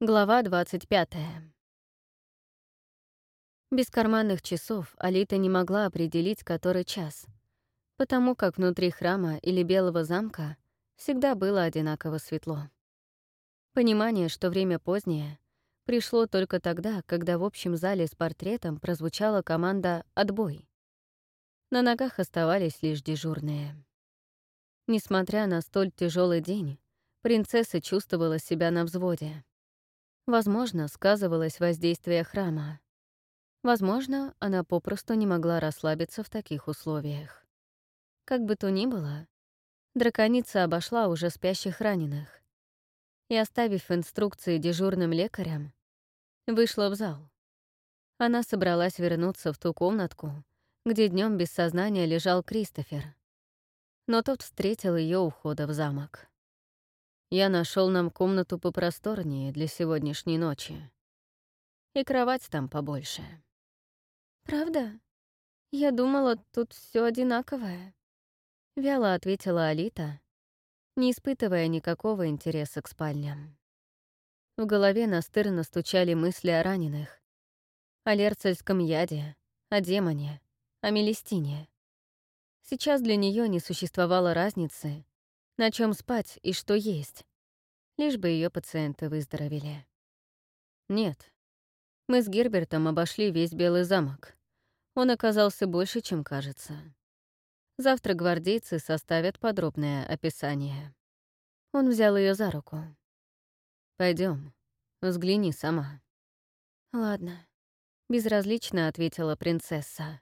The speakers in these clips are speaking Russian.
Глава 25. Без карманных часов Алита не могла определить, который час, потому как внутри храма или Белого замка всегда было одинаково светло. Понимание, что время позднее, пришло только тогда, когда в общем зале с портретом прозвучала команда «Отбой». На ногах оставались лишь дежурные. Несмотря на столь тяжелый день, принцесса чувствовала себя на взводе. Возможно, сказывалось воздействие храма. Возможно, она попросту не могла расслабиться в таких условиях. Как бы то ни было, драконица обошла уже спящих раненых и, оставив инструкции дежурным лекарям, вышла в зал. Она собралась вернуться в ту комнатку, где днем без сознания лежал Кристофер. Но тот встретил ее ухода в замок. Я нашел нам комнату попросторнее для сегодняшней ночи. И кровать там побольше. «Правда? Я думала, тут все одинаковое», — вяло ответила Алита, не испытывая никакого интереса к спальням. В голове настырно стучали мысли о раненых, о лерцельском яде, о демоне, о Мелестине. Сейчас для нее не существовало разницы, на чем спать и что есть, лишь бы ее пациенты выздоровели. Нет, мы с Гербертом обошли весь Белый замок. Он оказался больше, чем кажется. Завтра гвардейцы составят подробное описание. Он взял ее за руку. Пойдем, взгляни сама. Ладно, безразлично ответила принцесса.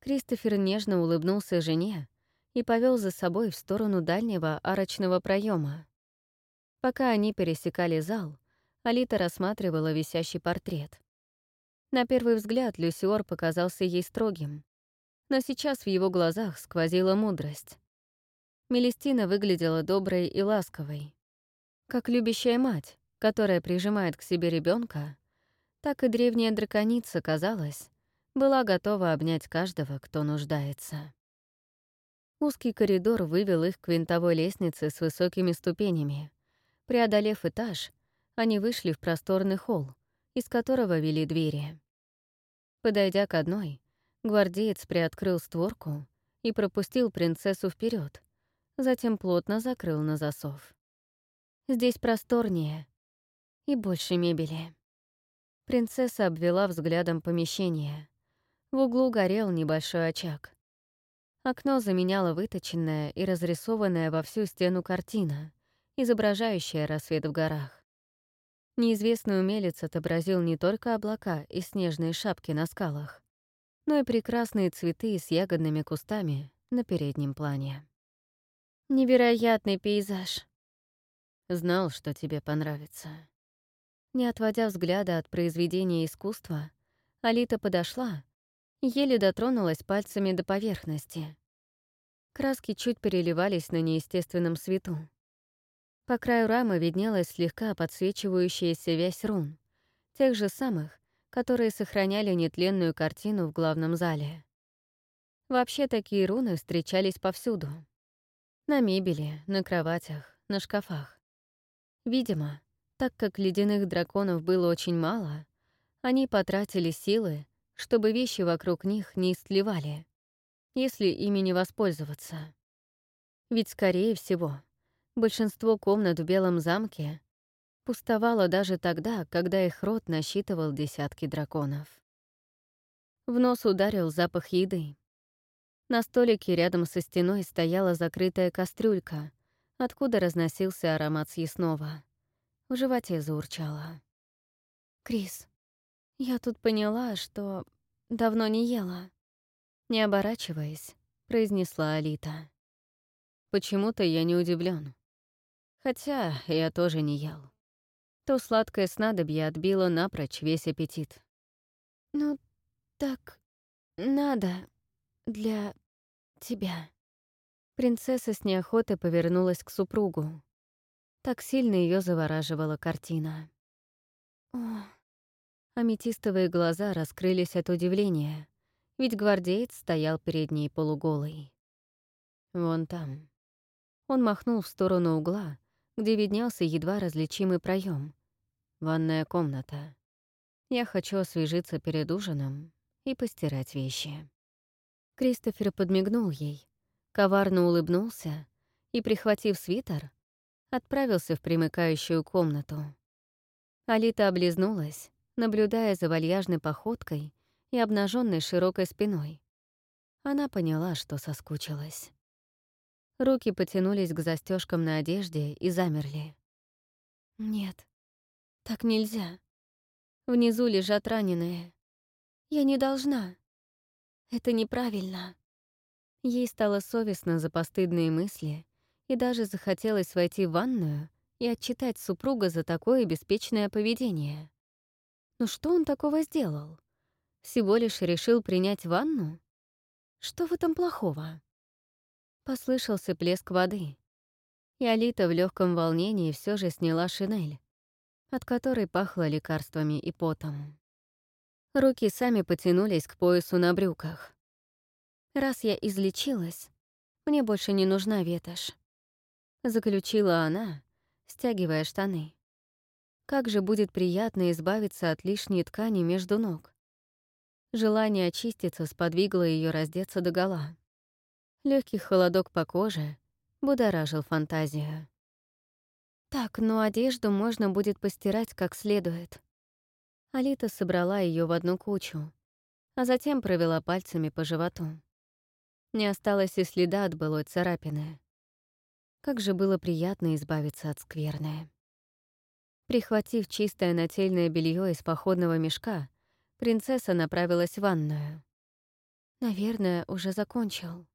Кристофер нежно улыбнулся жене и повел за собой в сторону дальнего арочного проема. Пока они пересекали зал, Алита рассматривала висящий портрет. На первый взгляд Люсиор показался ей строгим, но сейчас в его глазах сквозила мудрость. Мелестина выглядела доброй и ласковой. Как любящая мать, которая прижимает к себе ребенка, так и древняя драконица, казалось, была готова обнять каждого, кто нуждается. Узкий коридор вывел их к винтовой лестнице с высокими ступенями. Преодолев этаж, они вышли в просторный холл, из которого вели двери. Подойдя к одной, гвардеец приоткрыл створку и пропустил принцессу вперед, затем плотно закрыл на засов. Здесь просторнее и больше мебели. Принцесса обвела взглядом помещение. В углу горел небольшой очаг. Окно заменяло выточенная и разрисованная во всю стену картина, изображающая рассвет в горах. Неизвестный умелец отобразил не только облака и снежные шапки на скалах, но и прекрасные цветы с ягодными кустами на переднем плане. Невероятный пейзаж. Знал, что тебе понравится. Не отводя взгляда от произведения искусства, Алита подошла, еле дотронулась пальцами до поверхности. Краски чуть переливались на неестественном свету. По краю рамы виднелась слегка подсвечивающаяся вязь рун, тех же самых, которые сохраняли нетленную картину в главном зале. Вообще такие руны встречались повсюду. На мебели, на кроватях, на шкафах. Видимо, так как ледяных драконов было очень мало, они потратили силы, чтобы вещи вокруг них не истлевали, если ими не воспользоваться. Ведь, скорее всего, Большинство комнат в Белом замке пустовало даже тогда, когда их рот насчитывал десятки драконов. В нос ударил запах еды. На столике рядом со стеной стояла закрытая кастрюлька, откуда разносился аромат съестного. В животе заурчало. «Крис, я тут поняла, что давно не ела». Не оборачиваясь, произнесла Алита. «Почему-то я не удивлен. Хотя я тоже не ел. То сладкое снадобье отбило напрочь весь аппетит. «Ну, так надо для тебя». Принцесса с неохотой повернулась к супругу. Так сильно ее завораживала картина. О, аметистовые глаза раскрылись от удивления, ведь гвардеец стоял перед ней полуголый. Вон там. Он махнул в сторону угла, где виднелся едва различимый проем, ванная комната. Я хочу освежиться перед ужином и постирать вещи». Кристофер подмигнул ей, коварно улыбнулся и, прихватив свитер, отправился в примыкающую комнату. Алита облизнулась, наблюдая за вальяжной походкой и обнаженной широкой спиной. Она поняла, что соскучилась. Руки потянулись к застежкам на одежде и замерли. «Нет, так нельзя. Внизу лежат раненые. Я не должна. Это неправильно». Ей стало совестно за постыдные мысли, и даже захотелось войти в ванную и отчитать супруга за такое беспечное поведение. Но что он такого сделал? Всего лишь решил принять ванну? Что в этом плохого? Послышался плеск воды, и Алита в легком волнении все же сняла шинель, от которой пахло лекарствами и потом. Руки сами потянулись к поясу на брюках. «Раз я излечилась, мне больше не нужна ветошь», — заключила она, стягивая штаны. Как же будет приятно избавиться от лишней ткани между ног. Желание очиститься сподвигло ее раздеться догола. Легкий холодок по коже будоражил фантазию. Так, но одежду можно будет постирать как следует. Алита собрала ее в одну кучу, а затем провела пальцами по животу. Не осталось и следа от былой царапины. Как же было приятно избавиться от скверны. Прихватив чистое нательное белье из походного мешка, принцесса направилась в ванную. Наверное, уже закончил.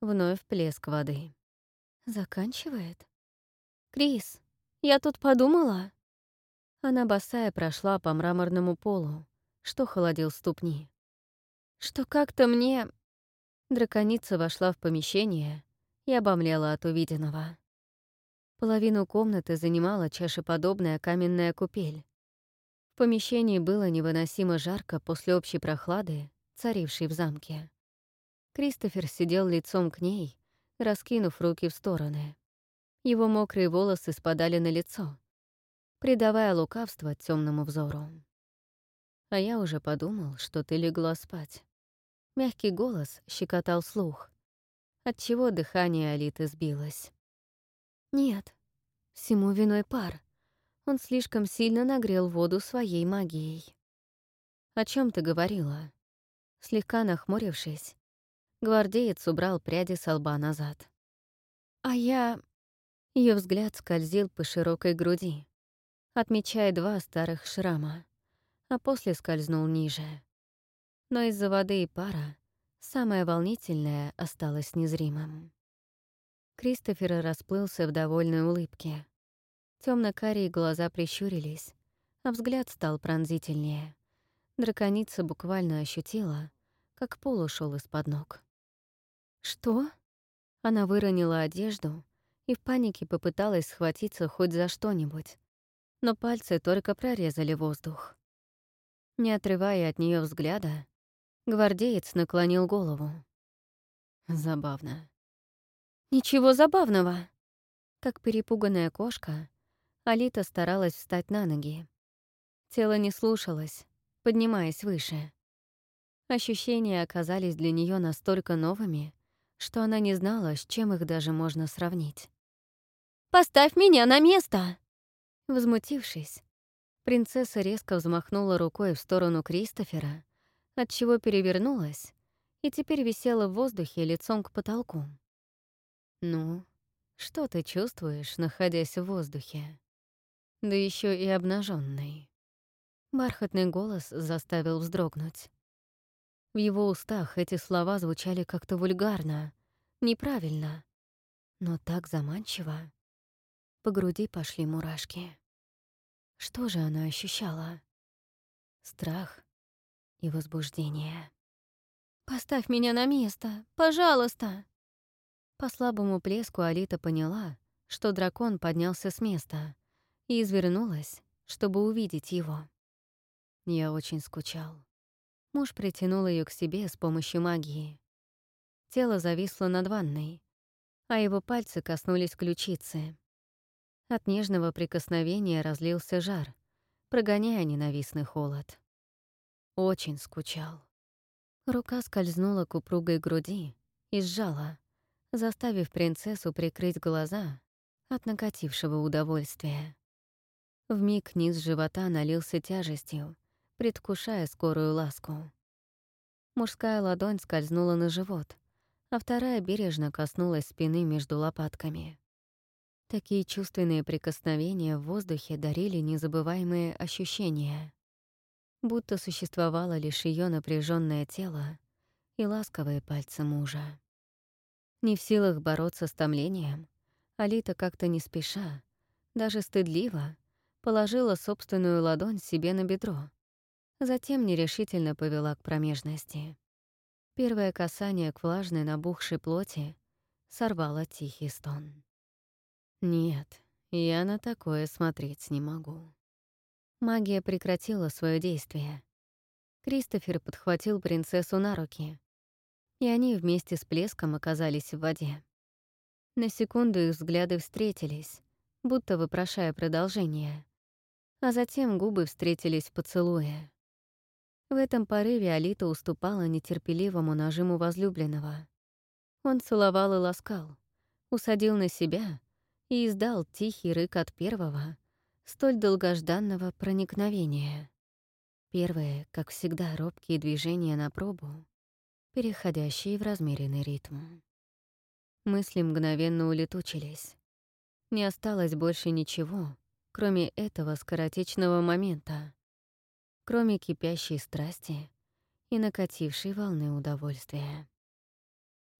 Вновь плеск воды. Заканчивает? «Крис, я тут подумала...» Она босая прошла по мраморному полу, что холодил ступни. «Что как-то мне...» Драконица вошла в помещение и обомлела от увиденного. Половину комнаты занимала чашеподобная каменная купель. В помещении было невыносимо жарко после общей прохлады, царившей в замке. Кристофер сидел лицом к ней, раскинув руки в стороны. Его мокрые волосы спадали на лицо, придавая лукавство темному взору. «А я уже подумал, что ты легла спать». Мягкий голос щекотал слух, отчего дыхание Алиты сбилось. Нет, всему виной пар. Он слишком сильно нагрел воду своей магией. «О чем ты говорила?» Слегка нахмурившись, гвардеец убрал пряди со лба назад. «А я...» Ее взгляд скользил по широкой груди, отмечая два старых шрама, а после скользнул ниже. Но из-за воды и пара самое волнительное осталось незримым. Кристофер расплылся в довольной улыбке. Темно-карие глаза прищурились, а взгляд стал пронзительнее. Драконица буквально ощутила, как пол ушел из-под ног. «Что?» Она выронила одежду и в панике попыталась схватиться хоть за что-нибудь, но пальцы только прорезали воздух. Не отрывая от нее взгляда, гвардеец наклонил голову. Забавно. Ничего забавного. Как перепуганная кошка, Алита старалась встать на ноги. Тело не слушалось, поднимаясь выше. Ощущения оказались для нее настолько новыми, что она не знала, с чем их даже можно сравнить. «Поставь меня на место!» Возмутившись, принцесса резко взмахнула рукой в сторону Кристофера, отчего перевернулась и теперь висела в воздухе лицом к потолку. Ну, что ты чувствуешь, находясь в воздухе? Да еще и обнаженный. Бархатный голос заставил вздрогнуть. В его устах эти слова звучали как-то вульгарно, неправильно, но так заманчиво. По груди пошли мурашки. Что же она ощущала? Страх и возбуждение. «Поставь меня на место, пожалуйста!» По слабому плеску Алита поняла, что дракон поднялся с места и извернулась, чтобы увидеть его. Я очень скучал. Муж притянул ее к себе с помощью магии. Тело зависло над ванной, а его пальцы коснулись ключицы. От нежного прикосновения разлился жар, прогоняя ненавистный холод. Очень скучал. Рука скользнула к упругой груди и сжала, заставив принцессу прикрыть глаза от накатившего удовольствия. Вмиг низ живота налился тяжестью, предвкушая скорую ласку. Мужская ладонь скользнула на живот, а вторая бережно коснулась спины между лопатками. Такие чувственные прикосновения в воздухе дарили незабываемые ощущения. Будто существовало лишь ее напряженное тело и ласковые пальцы мужа. Не в силах бороться с томлением, Алита как-то не спеша, даже стыдливо, положила собственную ладонь себе на бедро, затем нерешительно повела к промежности. Первое касание к влажной набухшей плоти сорвало тихий стон. Нет, я на такое смотреть не могу. Магия прекратила свое действие. Кристофер подхватил принцессу на руки, и они вместе с плеском оказались в воде. На секунду их взгляды встретились, будто вопрошая продолжение, а затем губы встретились в поцелуе. В этом порыве Алита уступала нетерпеливому нажиму возлюбленного. Он целовал и ласкал, усадил на себя и издал тихий рык от первого, столь долгожданного проникновения. Первые, как всегда, робкие движения на пробу, переходящие в размеренный ритм. Мысли мгновенно улетучились. Не осталось больше ничего, кроме этого скоротечного момента, кроме кипящей страсти и накатившей волны удовольствия.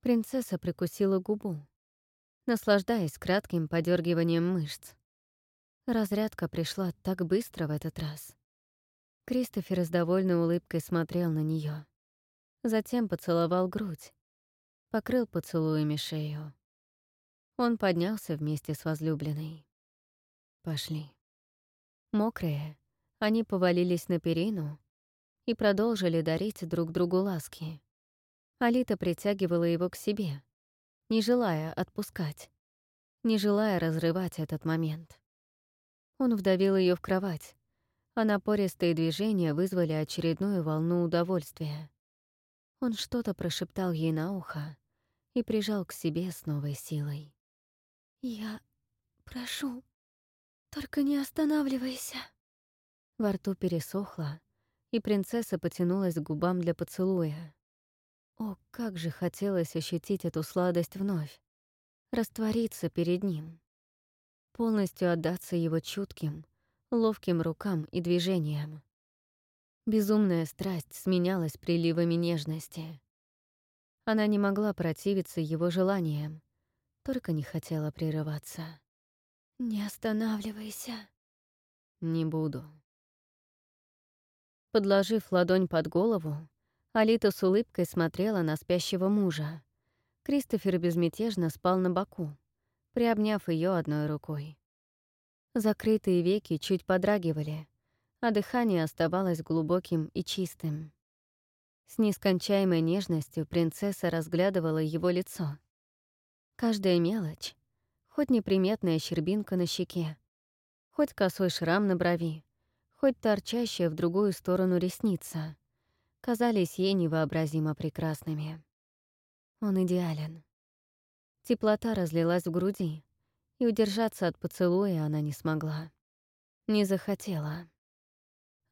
Принцесса прикусила губу, наслаждаясь кратким подергиванием мышц. Разрядка пришла так быстро в этот раз. Кристофер с довольной улыбкой смотрел на нее, Затем поцеловал грудь, покрыл поцелуями шею. Он поднялся вместе с возлюбленной. Пошли. Мокрые, они повалились на перину и продолжили дарить друг другу ласки. Алита притягивала его к себе, не желая отпускать, не желая разрывать этот момент. Он вдавил ее в кровать, а напористые движения вызвали очередную волну удовольствия. Он что-то прошептал ей на ухо и прижал к себе с новой силой. «Я прошу, только не останавливайся». Во рту пересохло, и принцесса потянулась к губам для поцелуя. О, как же хотелось ощутить эту сладость вновь, раствориться перед ним, полностью отдаться его чутким, ловким рукам и движениям. Безумная страсть сменялась приливами нежности. Она не могла противиться его желаниям, только не хотела прерываться. «Не останавливайся». «Не буду». Подложив ладонь под голову, Алита с улыбкой смотрела на спящего мужа. Кристофер безмятежно спал на боку, приобняв ее одной рукой. Закрытые веки чуть подрагивали, а дыхание оставалось глубоким и чистым. С нескончаемой нежностью принцесса разглядывала его лицо. Каждая мелочь, хоть неприметная щербинка на щеке, хоть косой шрам на брови, хоть торчащая в другую сторону ресница, казались ей невообразимо прекрасными. Он идеален. Теплота разлилась в груди, и удержаться от поцелуя она не смогла. Не захотела.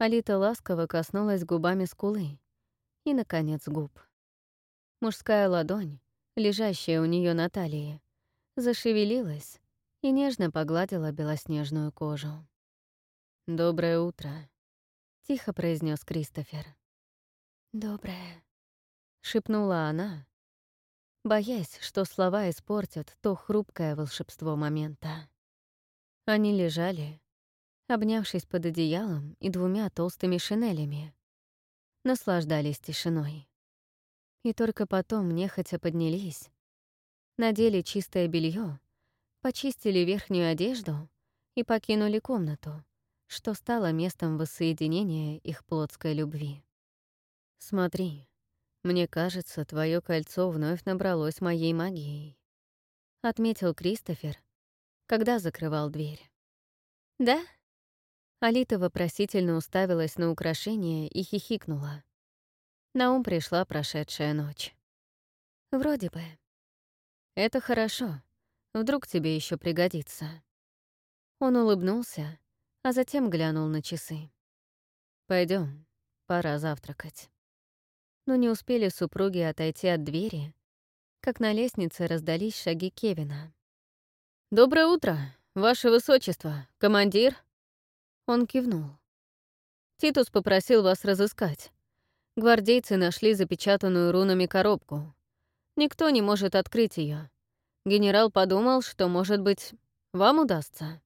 Алита ласково коснулась губами скулы и, наконец, губ. Мужская ладонь, лежащая у нее на талии, зашевелилась и нежно погладила белоснежную кожу. «Доброе утро», — тихо произнес Кристофер. «Доброе», — шепнула она, боясь, что слова испортят то хрупкое волшебство момента. Они лежали, обнявшись под одеялом и двумя толстыми шинелями. Наслаждались тишиной. И только потом нехотя поднялись, надели чистое белье, почистили верхнюю одежду и покинули комнату, что стало местом воссоединения их плотской любви. «Смотри, мне кажется, твое кольцо вновь набралось моей магией», — отметил Кристофер, когда закрывал дверь. «Да?» Алита вопросительно уставилась на украшение и хихикнула. На ум пришла прошедшая ночь. Вроде бы. Это хорошо. Вдруг тебе еще пригодится. Он улыбнулся, а затем глянул на часы. Пойдем, пора завтракать. Но не успели супруги отойти от двери, как на лестнице раздались шаги Кевина. «Доброе утро, ваше высочество, командир!» Он кивнул. «Титус попросил вас разыскать. Гвардейцы нашли запечатанную рунами коробку. Никто не может открыть ее. Генерал подумал, что, может быть, вам удастся».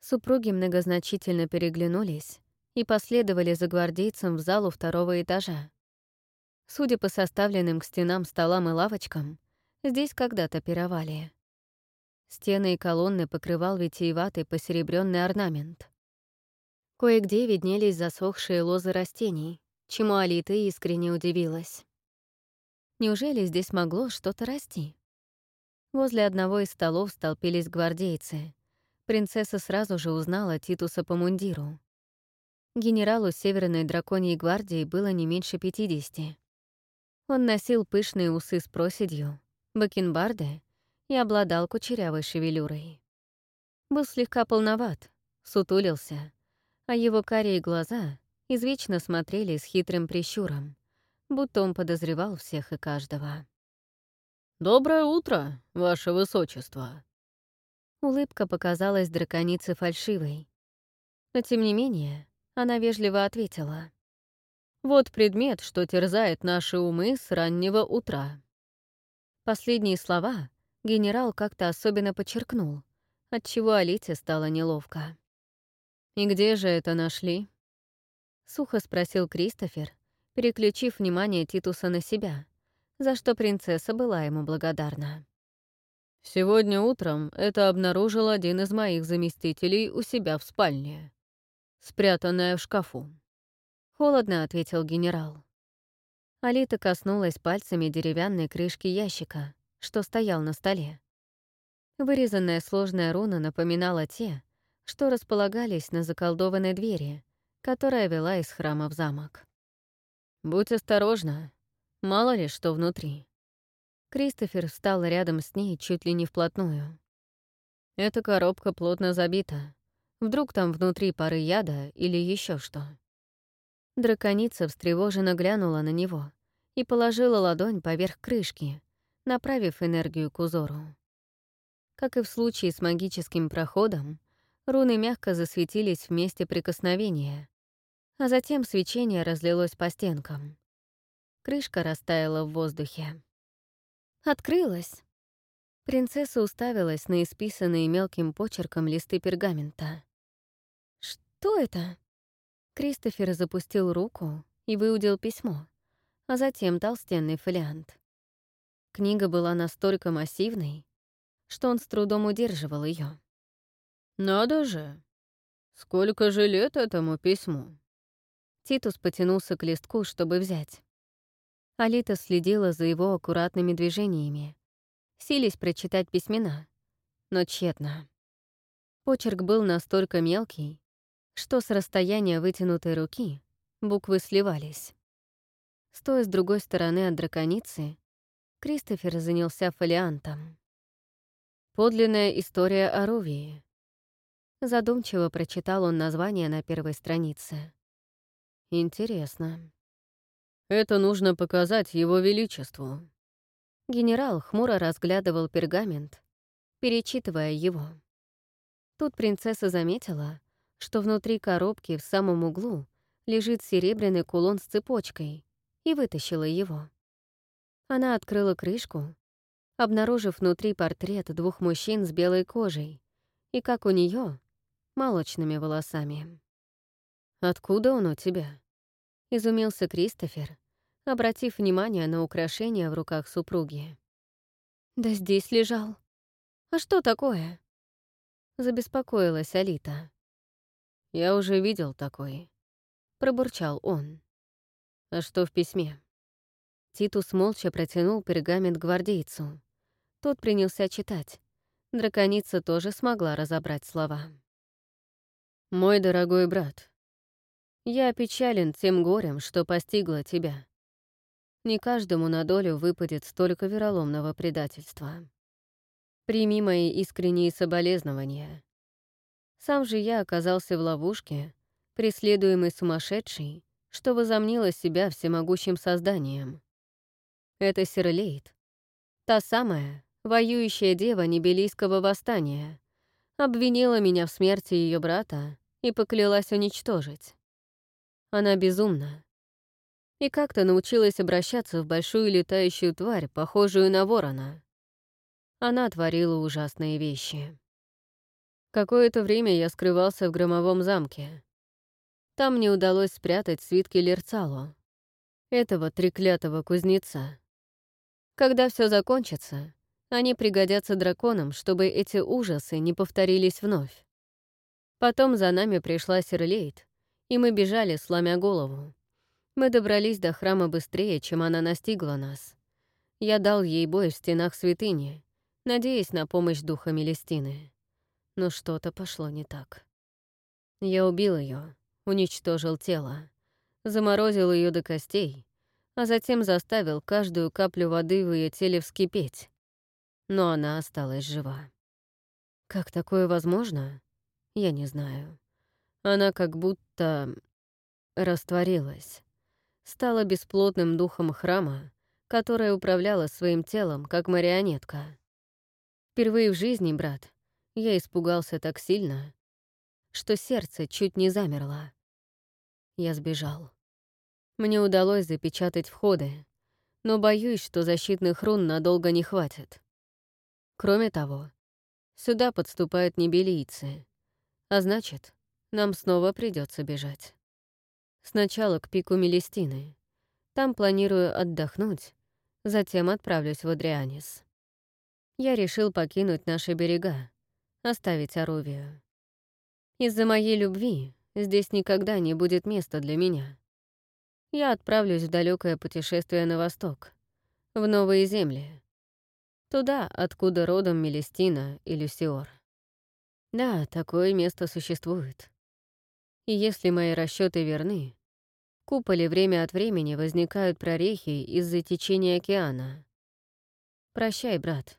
Супруги многозначительно переглянулись и последовали за гвардейцем в залу второго этажа. Судя по составленным к стенам столам и лавочкам, здесь когда-то пировали. Стены и колонны покрывал витиеватый посеребрённый орнамент. Кое-где виднелись засохшие лозы растений, чему Алита искренне удивилась. Неужели здесь могло что-то расти? Возле одного из столов столпились гвардейцы. Принцесса сразу же узнала Титуса по мундиру. Генералу Северной Драконьей гвардии было не меньше 50. Он носил пышные усы с проседью, бакенбарды и обладал кучерявой шевелюрой. Был слегка полноват, сутулился, а его карие глаза извечно смотрели с хитрым прищуром, будто он подозревал всех и каждого. «Доброе утро, ваше высочество!» Улыбка показалась драконице фальшивой. Но тем не менее, она вежливо ответила. «Вот предмет, что терзает наши умы с раннего утра». Последние слова генерал как-то особенно подчеркнул, отчего Алите стало неловко. «И где же это нашли?» — сухо спросил Кристофер, переключив внимание Титуса на себя, за что принцесса была ему благодарна. «Сегодня утром это обнаружил один из моих заместителей у себя в спальне, спрятанная в шкафу». Холодно ответил генерал. Алита коснулась пальцами деревянной крышки ящика, что стоял на столе. Вырезанная сложная руна напоминала те, что располагались на заколдованной двери, которая вела из храма в замок. «Будь осторожна, мало ли что внутри». Кристофер встал рядом с ней чуть ли не вплотную. Эта коробка плотно забита. Вдруг там внутри пары яда или еще что. Драконица встревоженно глянула на него и положила ладонь поверх крышки, направив энергию к узору. Как и в случае с магическим проходом, руны мягко засветились в месте прикосновения, а затем свечение разлилось по стенкам. Крышка растаяла в воздухе. Открылась. Принцесса уставилась на исписанные мелким почерком листы пергамента. «Что это?» Кристофер запустил руку и выудил письмо, а затем толстенный фолиант. Книга была настолько массивной, что он с трудом удерживал ее. «Надо же! Сколько же лет этому письму?» Титус потянулся к листку, чтобы взять. Алита следила за его аккуратными движениями. Сились прочитать письмена, но тщетно. Почерк был настолько мелкий, что с расстояния вытянутой руки буквы сливались. Стоя с другой стороны от драконицы, Кристофер занялся фолиантом. «Подлинная история о Ровии». Задумчиво прочитал он название на первой странице. Интересно. Это нужно показать его величеству. Генерал хмуро разглядывал пергамент, перечитывая его. Тут принцесса заметила, что внутри коробки в самом углу лежит серебряный кулон с цепочкой, и вытащила его. Она открыла крышку, обнаружив внутри портрет двух мужчин с белой кожей и, как у нее, молочными волосами. «Откуда он у тебя?» — изумился Кристофер, обратив внимание на украшения в руках супруги. «Да здесь лежал. А что такое?» Забеспокоилась Алита. «Я уже видел такой», — пробурчал он. «А что в письме?» Титус молча протянул пергамент гвардейцу. Тот принялся читать. Драконица тоже смогла разобрать слова. Мой дорогой брат, я опечален тем горем, что постигло тебя. Не каждому на долю выпадет столько вероломного предательства. Прими мои искренние соболезнования. Сам же я оказался в ловушке, преследуемый сумасшедшей, что возомнила себя всемогущим созданием. Это Сирлейт, та самая, воюющая дева Небелийского восстания, обвинила меня в смерти ее брата и поклялась уничтожить. Она безумна. И как-то научилась обращаться в большую летающую тварь, похожую на ворона. Она творила ужасные вещи. Какое-то время я скрывался в громовом замке. Там мне удалось спрятать свитки Лерцалу, этого треклятого кузнеца. Когда все закончится, они пригодятся драконам, чтобы эти ужасы не повторились вновь. Потом за нами пришла Серлейт, и мы бежали, сломя голову. Мы добрались до храма быстрее, чем она настигла нас. Я дал ей бой в стенах святыни, надеясь на помощь духа Мелестины. Но что-то пошло не так. Я убил ее, уничтожил тело, заморозил ее до костей, а затем заставил каждую каплю воды в ее теле вскипеть. Но она осталась жива. Как такое возможно? Я не знаю. Она как будто растворилась, стала бесплотным духом храма, которая управляла своим телом, как марионетка. Впервые в жизни, брат, я испугался так сильно, что сердце чуть не замерло. Я сбежал. Мне удалось запечатать входы, но боюсь, что защитных рун надолго не хватит. Кроме того, сюда подступают небелийцы, а значит, нам снова придется бежать. Сначала к пику Мелестины. Там планирую отдохнуть, затем отправлюсь в Адрианис. Я решил покинуть наши берега, оставить Аровию. Из-за моей любви здесь никогда не будет места для меня. Я отправлюсь в далекое путешествие на восток, в новые земли. Туда, откуда родом Мелестина и Люсиор. Да, такое место существует. И если мои расчеты верны, в куполе время от времени возникают прорехи из-за течения океана. Прощай, брат,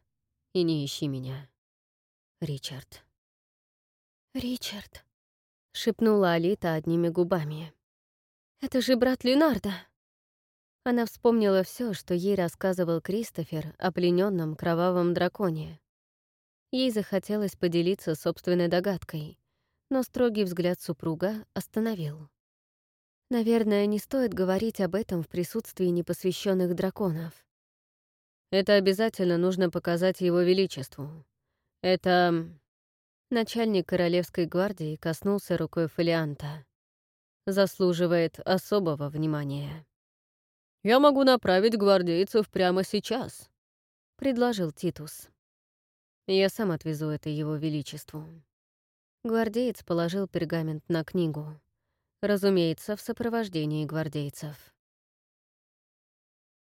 и не ищи меня. Ричард. «Ричард», — шепнула Алита одними губами. «Это же брат Ленарда!» Она вспомнила все, что ей рассказывал Кристофер о плененном кровавом драконе. Ей захотелось поделиться собственной догадкой, но строгий взгляд супруга остановил. Наверное, не стоит говорить об этом в присутствии непосвященных драконов. Это обязательно нужно показать его величеству. Это... Начальник Королевской гвардии коснулся рукой фолианта. Заслуживает особого внимания. «Я могу направить гвардейцев прямо сейчас», — предложил Титус. «Я сам отвезу это его величеству». Гвардеец положил пергамент на книгу. Разумеется, в сопровождении гвардейцев.